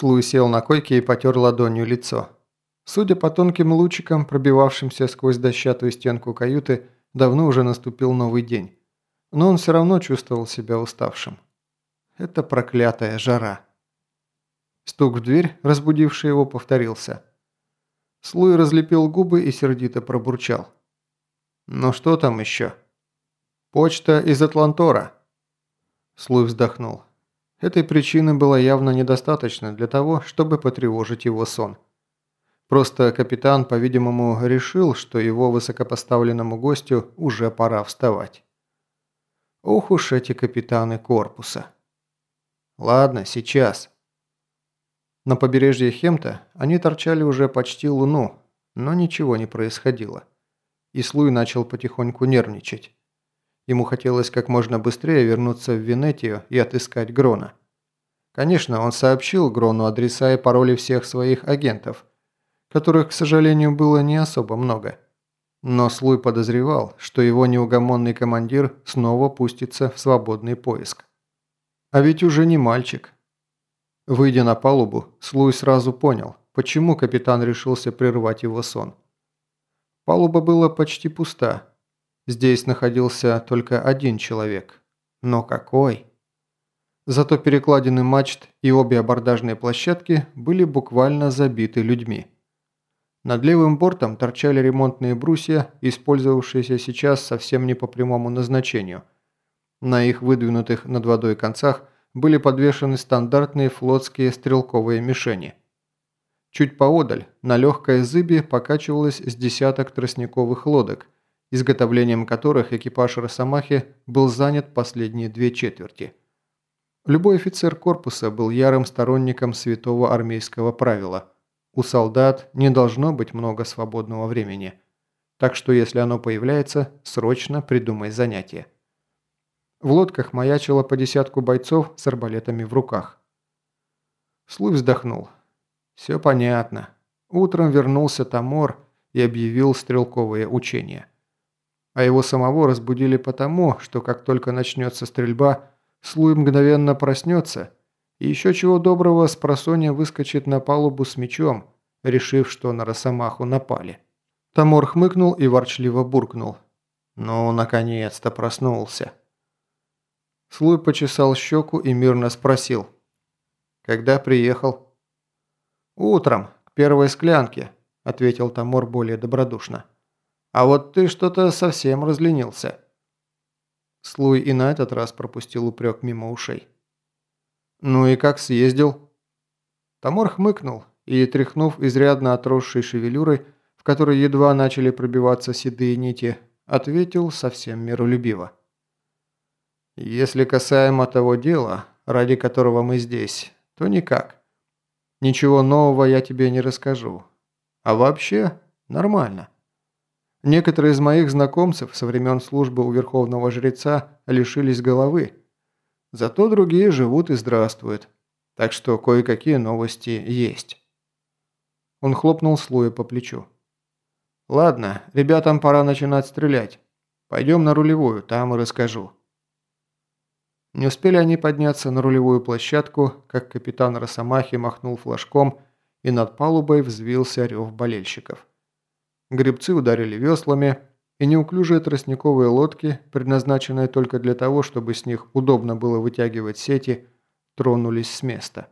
Слуй сел на койке и потер ладонью лицо. Судя по тонким лучикам, пробивавшимся сквозь дощатую стенку каюты, давно уже наступил новый день. Но он все равно чувствовал себя уставшим. Это проклятая жара. Стук в дверь, разбудивший его, повторился. Слуй разлепил губы и сердито пробурчал. «Ну что там еще?» «Почта из Атлантора». Слуй вздохнул. Этой причины было явно недостаточно для того, чтобы потревожить его сон. Просто капитан, по-видимому, решил, что его высокопоставленному гостю уже пора вставать. Ох уж эти капитаны корпуса. Ладно, сейчас. На побережье Хемта они торчали уже почти луну, но ничего не происходило. И Слуй начал потихоньку нервничать. Ему хотелось как можно быстрее вернуться в Венетию и отыскать Грона. Конечно, он сообщил Грону адреса и пароли всех своих агентов, которых, к сожалению, было не особо много. Но Слуй подозревал, что его неугомонный командир снова пустится в свободный поиск. А ведь уже не мальчик. Выйдя на палубу, Слуй сразу понял, почему капитан решился прервать его сон. Палуба была почти пуста. Здесь находился только один человек. Но какой? Зато перекладины мачт и обе абордажные площадки были буквально забиты людьми. Над левым бортом торчали ремонтные брусья, использовавшиеся сейчас совсем не по прямому назначению. На их выдвинутых над водой концах были подвешены стандартные флотские стрелковые мишени. Чуть поодаль, на легкой зыбе покачивалось с десяток тростниковых лодок, изготовлением которых экипаж Росомахи был занят последние две четверти. Любой офицер корпуса был ярым сторонником святого армейского правила – у солдат не должно быть много свободного времени. Так что если оно появляется, срочно придумай занятие. В лодках маячило по десятку бойцов с арбалетами в руках. Слуй вздохнул. Все понятно. Утром вернулся Тамор и объявил стрелковые учения. А его самого разбудили потому, что как только начнется стрельба, Слуй мгновенно проснется – и еще чего доброго, с просонья выскочит на палубу с мечом, решив, что на Росомаху напали. Тамор хмыкнул и ворчливо буркнул. «Ну, наконец-то проснулся». Слуй почесал щеку и мирно спросил. «Когда приехал?» «Утром, к первой склянке», – ответил Тамор более добродушно. «А вот ты что-то совсем разленился». Слуй и на этот раз пропустил упрек мимо ушей. «Ну и как съездил?» Тамор хмыкнул и, тряхнув изрядно отросшей шевелюрой, в которой едва начали пробиваться седые нити, ответил совсем миролюбиво. «Если касаемо того дела, ради которого мы здесь, то никак. Ничего нового я тебе не расскажу. А вообще нормально. Некоторые из моих знакомцев со времен службы у Верховного Жреца лишились головы, Зато другие живут и здравствуют. Так что кое-какие новости есть. Он хлопнул Слуя по плечу. «Ладно, ребятам пора начинать стрелять. Пойдем на рулевую, там и расскажу». Не успели они подняться на рулевую площадку, как капитан Росомахи махнул флажком, и над палубой взвился рев болельщиков. Гребцы ударили веслами, и неуклюжие тростниковые лодки, предназначенные только для того, чтобы с них удобно было вытягивать сети, тронулись с места.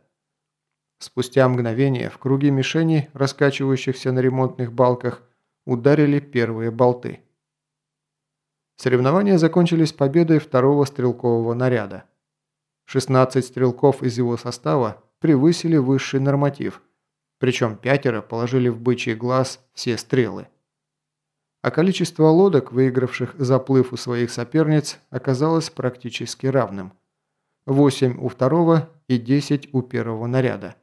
Спустя мгновение в круги мишеней, раскачивающихся на ремонтных балках, ударили первые болты. Соревнования закончились победой второго стрелкового наряда. 16 стрелков из его состава превысили высший норматив, причем пятеро положили в бычий глаз все стрелы а количество лодок, выигравших заплыв у своих соперниц, оказалось практически равным. 8 у второго и 10 у первого наряда.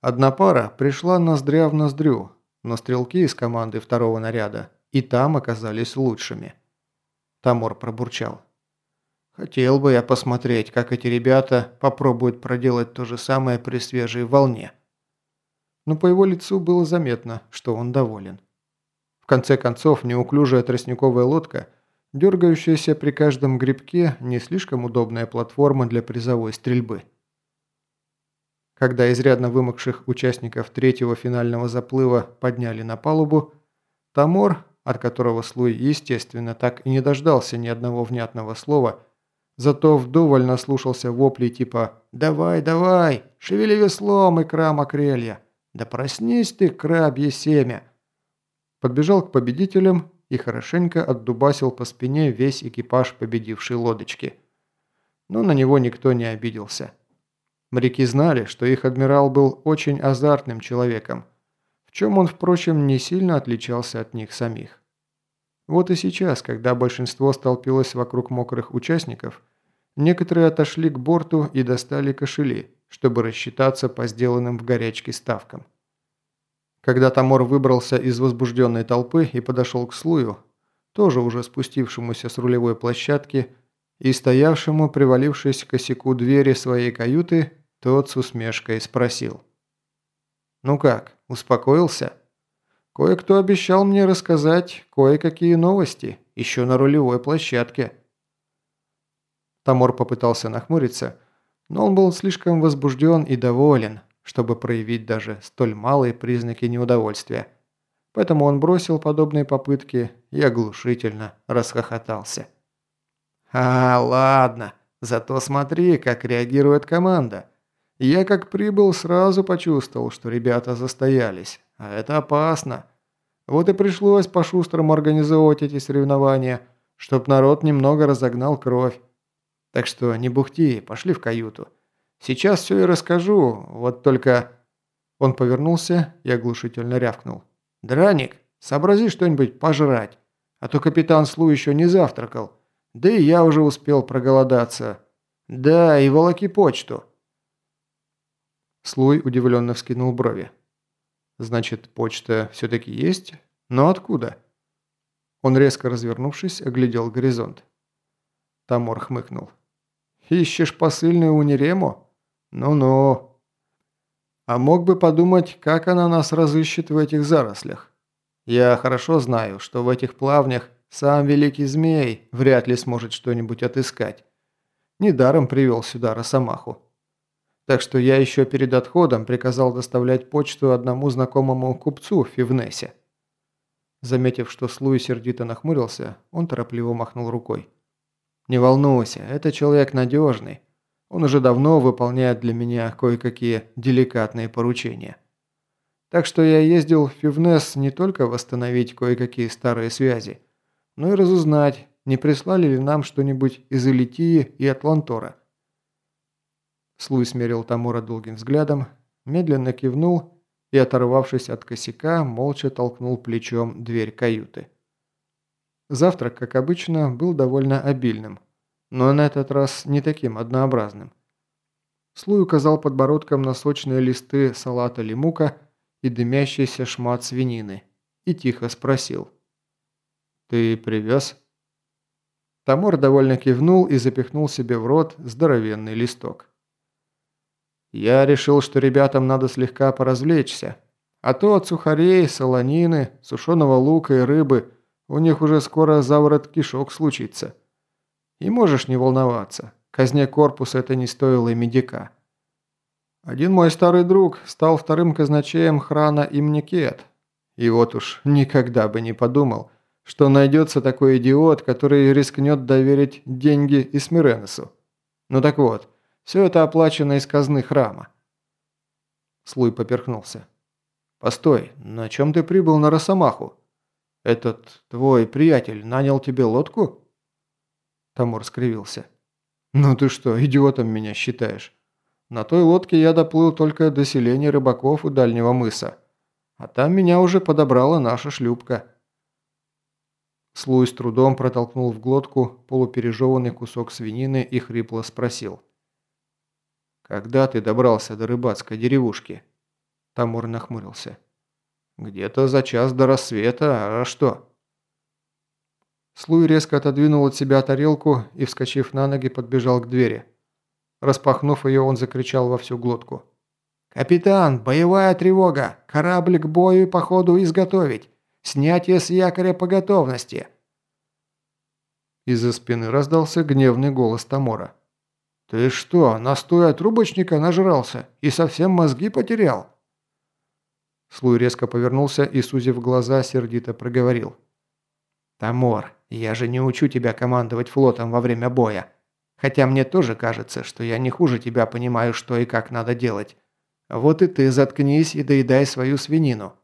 Одна пара пришла ноздря в ноздрю, но стрелки из команды второго наряда и там оказались лучшими. Тамор пробурчал. «Хотел бы я посмотреть, как эти ребята попробуют проделать то же самое при свежей волне». Но по его лицу было заметно, что он доволен. В конце концов, неуклюжая тростниковая лодка, дергающаяся при каждом грибке, не слишком удобная платформа для призовой стрельбы. Когда изрядно вымокших участников третьего финального заплыва подняли на палубу, Тамор, от которого Слуй, естественно, так и не дождался ни одного внятного слова, зато вдоволь наслушался воплей типа «Давай, давай, шевели веслом, икра макрелья! Да проснись ты, крабье семя!» Подбежал к победителям и хорошенько отдубасил по спине весь экипаж победившей лодочки. Но на него никто не обиделся. Моряки знали, что их адмирал был очень азартным человеком, в чем он, впрочем, не сильно отличался от них самих. Вот и сейчас, когда большинство столпилось вокруг мокрых участников, некоторые отошли к борту и достали кошели, чтобы рассчитаться по сделанным в горячке ставкам. Когда Тамор выбрался из возбужденной толпы и подошел к Слую, тоже уже спустившемуся с рулевой площадки и стоявшему, привалившись к косяку двери своей каюты, тот с усмешкой спросил. «Ну как, успокоился? Кое-кто обещал мне рассказать кое-какие новости, еще на рулевой площадке». Тамор попытался нахмуриться, но он был слишком возбужден и доволен, чтобы проявить даже столь малые признаки неудовольствия. Поэтому он бросил подобные попытки и оглушительно расхохотался. «А, ладно, зато смотри, как реагирует команда. Я как прибыл, сразу почувствовал, что ребята застоялись, а это опасно. Вот и пришлось по-шустрому организовывать эти соревнования, чтоб народ немного разогнал кровь. Так что не бухти, пошли в каюту. Сейчас все и расскажу, вот только...» Он повернулся и оглушительно рявкнул. «Драник, сообрази что-нибудь пожрать, а то капитан Слу еще не завтракал, да и я уже успел проголодаться. Да, и волоки почту». Слуй удивленно вскинул брови. «Значит, почта все-таки есть? Но откуда?» Он резко развернувшись, оглядел горизонт. Тамор хмыкнул. «Ищешь посыльную Унирему?» Ну-ну. А мог бы подумать, как она нас разыщет в этих зарослях. Я хорошо знаю, что в этих плавнях сам великий змей вряд ли сможет что-нибудь отыскать. Недаром привел сюда Росомаху. Так что я еще перед отходом приказал доставлять почту одному знакомому купцу в Фивнесе. Заметив, что Слуи сердито нахмурился, он торопливо махнул рукой. «Не волнуйся, это человек надежный. Он уже давно выполняет для меня кое-какие деликатные поручения. Так что я ездил в Фивнес не только восстановить кое-какие старые связи, но и разузнать, не прислали ли нам что-нибудь из Элитии и Атлантора. Слуй смерил Тамура долгим взглядом, медленно кивнул и, оторвавшись от косяка, молча толкнул плечом дверь каюты. Завтрак, как обычно, был довольно обильным но на этот раз не таким однообразным. Слуй указал подбородком на сочные листы салата лимука и дымящийся шмат свинины и тихо спросил. «Ты привез?» Тамор довольно кивнул и запихнул себе в рот здоровенный листок. «Я решил, что ребятам надо слегка поразвлечься, а то от сухарей, солонины, сушеного лука и рыбы у них уже скоро заворот кишок случится». И можешь не волноваться, казне корпуса это не стоило и медика. Один мой старый друг стал вторым казначеем храна имени Кет. И вот уж никогда бы не подумал, что найдется такой идиот, который рискнет доверить деньги Исмиренесу. Ну так вот, все это оплачено из казны храма. Слуй поперхнулся. «Постой, на чем ты прибыл на Росомаху? Этот твой приятель нанял тебе лодку?» Тамор скривился. «Ну ты что, идиотом меня считаешь? На той лодке я доплыл только до селения рыбаков у дальнего мыса. А там меня уже подобрала наша шлюпка». Слуй с трудом протолкнул в глотку полупережеванный кусок свинины и хрипло спросил. «Когда ты добрался до рыбацкой деревушки?» Тамор нахмурился. «Где-то за час до рассвета, а что?» Слуй резко отодвинул от себя тарелку и, вскочив на ноги, подбежал к двери. Распахнув ее, он закричал во всю глотку. «Капитан, боевая тревога! Корабль к бою и походу изготовить! Снятие с якоря по готовности!» Из-за спины раздался гневный голос Тамора. «Ты что, настоя трубочника нажрался и совсем мозги потерял?» Слуй резко повернулся и, сузив глаза, сердито проговорил. «Тамор, я же не учу тебя командовать флотом во время боя. Хотя мне тоже кажется, что я не хуже тебя понимаю, что и как надо делать. Вот и ты заткнись и доедай свою свинину».